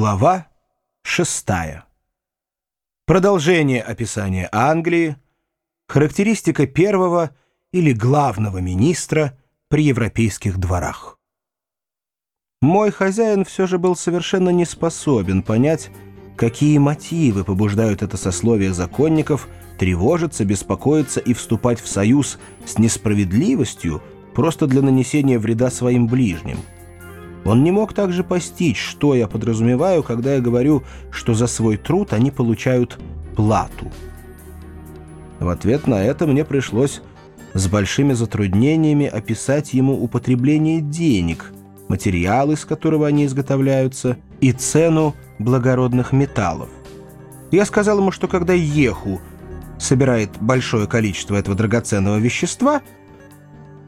Глава шестая. Продолжение описания Англии, характеристика первого или главного министра при европейских дворах. Мой хозяин все же был совершенно не способен понять, какие мотивы побуждают это сословие законников тревожиться, беспокоиться и вступать в союз с несправедливостью просто для нанесения вреда своим ближним – он не мог также постичь, что я подразумеваю, когда я говорю, что за свой труд они получают плату. В ответ на это мне пришлось с большими затруднениями описать ему употребление денег, материал, из которого они изготовляются, и цену благородных металлов. Я сказал ему, что когда Еху собирает большое количество этого драгоценного вещества –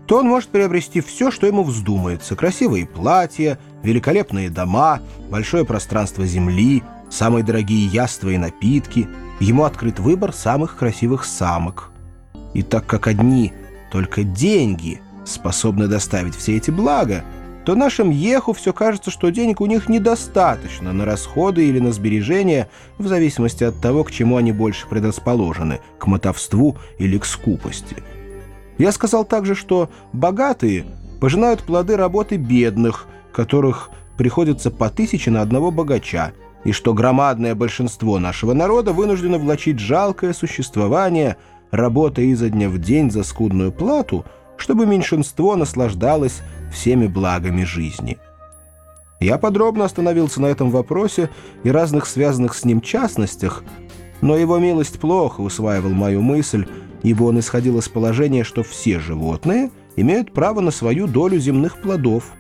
то он может приобрести все, что ему вздумается. Красивые платья, великолепные дома, большое пространство земли, самые дорогие яства и напитки. Ему открыт выбор самых красивых самок. И так как одни только деньги способны доставить все эти блага, то нашим еху все кажется, что денег у них недостаточно на расходы или на сбережения, в зависимости от того, к чему они больше предрасположены, к мотовству или к скупости. Я сказал также, что богатые пожинают плоды работы бедных, которых приходится по тысяче на одного богача, и что громадное большинство нашего народа вынуждено влачить жалкое существование, работая изо дня в день за скудную плату, чтобы меньшинство наслаждалось всеми благами жизни. Я подробно остановился на этом вопросе и разных связанных с ним частностях, но его милость плохо усваивал мою мысль, ибо он исходил из положения, что все животные имеют право на свою долю земных плодов,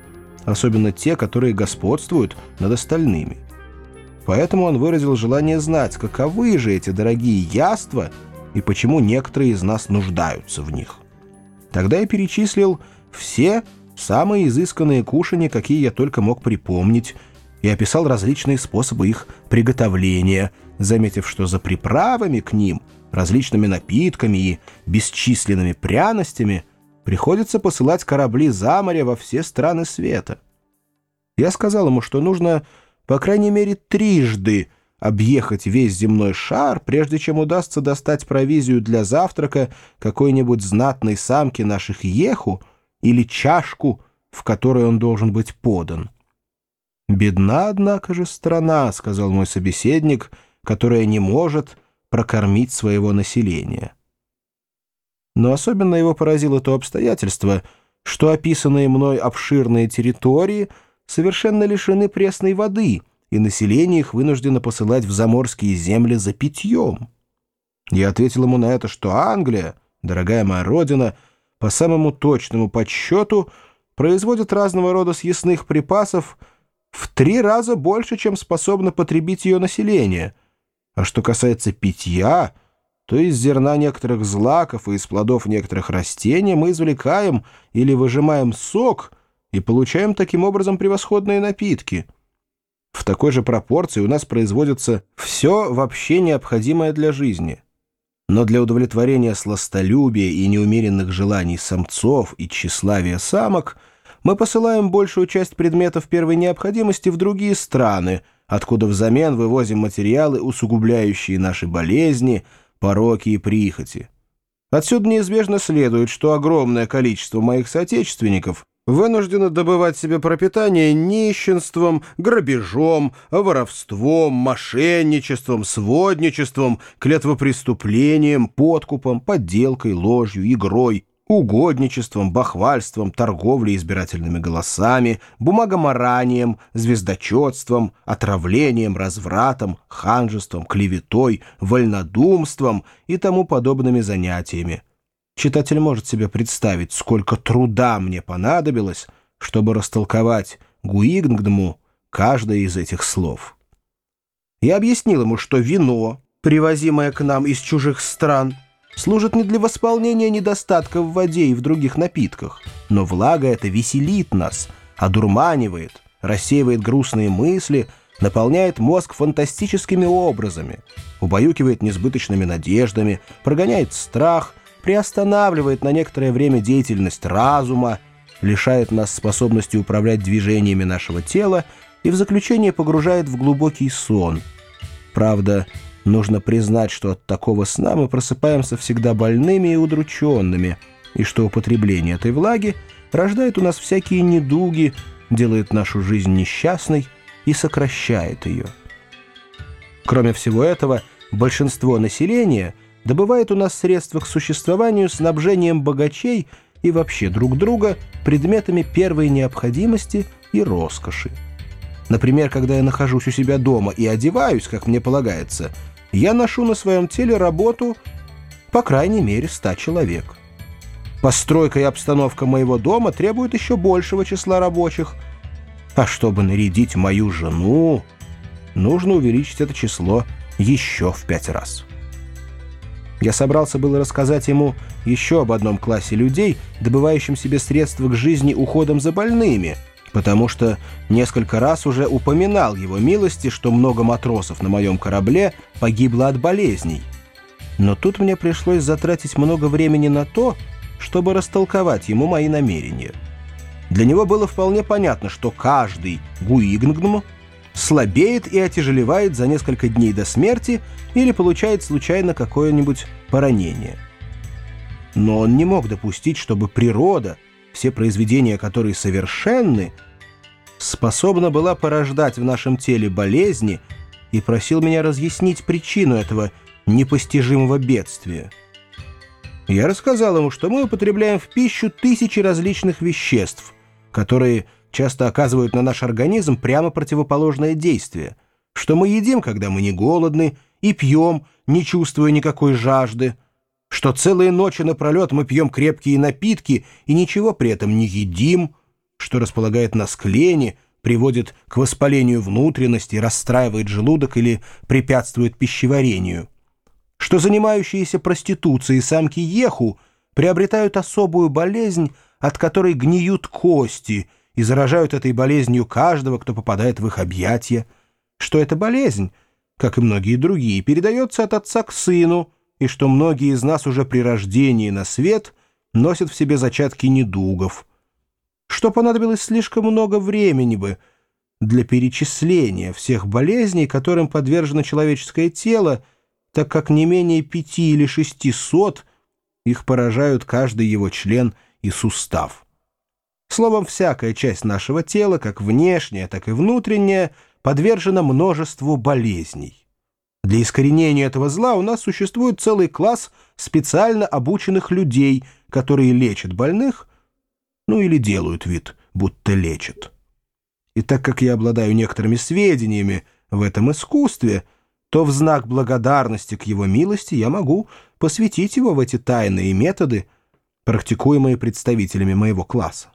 особенно те, которые господствуют над остальными. Поэтому он выразил желание знать, каковы же эти дорогие яства и почему некоторые из нас нуждаются в них. Тогда я перечислил все самые изысканные кушания, какие я только мог припомнить, и описал различные способы их приготовления, заметив, что за приправами к ним – различными напитками и бесчисленными пряностями приходится посылать корабли за море во все страны света. Я сказал ему, что нужно, по крайней мере, трижды объехать весь земной шар, прежде чем удастся достать провизию для завтрака какой-нибудь знатной самки наших еху или чашку, в которой он должен быть подан. «Бедна, однако же, страна», — сказал мой собеседник, — «которая не может прокормить своего населения. Но особенно его поразило то обстоятельство, что описанные мной обширные территории совершенно лишены пресной воды, и население их вынуждено посылать в заморские земли за питьем. Я ответил ему на это, что Англия, дорогая моя родина, по самому точному подсчету производит разного рода съестных припасов в три раза больше, чем способно потребить ее население — а что касается питья, то из зерна некоторых злаков и из плодов некоторых растений мы извлекаем или выжимаем сок и получаем таким образом превосходные напитки. В такой же пропорции у нас производится все вообще необходимое для жизни. Но для удовлетворения сластолюбия и неумеренных желаний самцов и тщеславия самок мы посылаем большую часть предметов первой необходимости в другие страны – откуда взамен вывозим материалы, усугубляющие наши болезни, пороки и прихоти. Отсюда неизбежно следует, что огромное количество моих соотечественников вынуждено добывать себе пропитание нищенством, грабежом, воровством, мошенничеством, сводничеством, клетвопреступлением, подкупом, подделкой, ложью, игрой, угодничеством, бахвальством, торговлей избирательными голосами, бумагоморанием, звездочетством, отравлением, развратом, ханжеством, клеветой, вольнодумством и тому подобными занятиями. Читатель может себе представить, сколько труда мне понадобилось, чтобы растолковать Гуигнгдму каждое из этих слов. Я объяснил ему, что вино, привозимое к нам из чужих стран — служит не для восполнения недостатка в воде и в других напитках, но влага эта веселит нас, одурманивает, рассеивает грустные мысли, наполняет мозг фантастическими образами, убаюкивает несбыточными надеждами, прогоняет страх, приостанавливает на некоторое время деятельность разума, лишает нас способности управлять движениями нашего тела и в заключение погружает в глубокий сон. Правда, нужно признать, что от такого сна мы просыпаемся всегда больными и удрученными, и что употребление этой влаги рождает у нас всякие недуги, делает нашу жизнь несчастной и сокращает ее. Кроме всего этого, большинство населения добывает у нас средства к существованию снабжением богачей и вообще друг друга предметами первой необходимости и роскоши. Например, когда я нахожусь у себя дома и одеваюсь, как мне полагается, я ношу на своем теле работу по крайней мере ста человек. Постройка и обстановка моего дома требуют еще большего числа рабочих, а чтобы нарядить мою жену, нужно увеличить это число еще в пять раз. Я собрался было рассказать ему еще об одном классе людей, добывающем себе средства к жизни уходом за больными, потому что несколько раз уже упоминал его милости, что много матросов на моем корабле погибло от болезней. Но тут мне пришлось затратить много времени на то, чтобы растолковать ему мои намерения. Для него было вполне понятно, что каждый гуигнгм слабеет и отяжелевает за несколько дней до смерти или получает случайно какое-нибудь поранение. Но он не мог допустить, чтобы природа, все произведения которой совершенны, способна была порождать в нашем теле болезни и просил меня разъяснить причину этого непостижимого бедствия. Я рассказал ему, что мы употребляем в пищу тысячи различных веществ, которые часто оказывают на наш организм прямо противоположное действие, что мы едим, когда мы не голодны, и пьем, не чувствуя никакой жажды, что целые ночи напролет мы пьем крепкие напитки и ничего при этом не едим, что располагает нас к лени, приводит к воспалению внутренности, расстраивает желудок или препятствует пищеварению, что занимающиеся проституцией самки Еху приобретают особую болезнь, от которой гниют кости – и заражают этой болезнью каждого, кто попадает в их объятия, что эта болезнь, как и многие другие, передается от отца к сыну, и что многие из нас уже при рождении на свет носят в себе зачатки недугов, что понадобилось слишком много времени бы для перечисления всех болезней, которым подвержено человеческое тело, так как не менее пяти или шести сот их поражают каждый его член и сустав. Словом, всякая часть нашего тела, как внешняя, так и внутренняя, подвержена множеству болезней. Для искоренения этого зла у нас существует целый класс специально обученных людей, которые лечат больных, ну или делают вид, будто лечат. И так как я обладаю некоторыми сведениями в этом искусстве, то в знак благодарности к его милости я могу посвятить его в эти тайные методы, практикуемые представителями моего класса.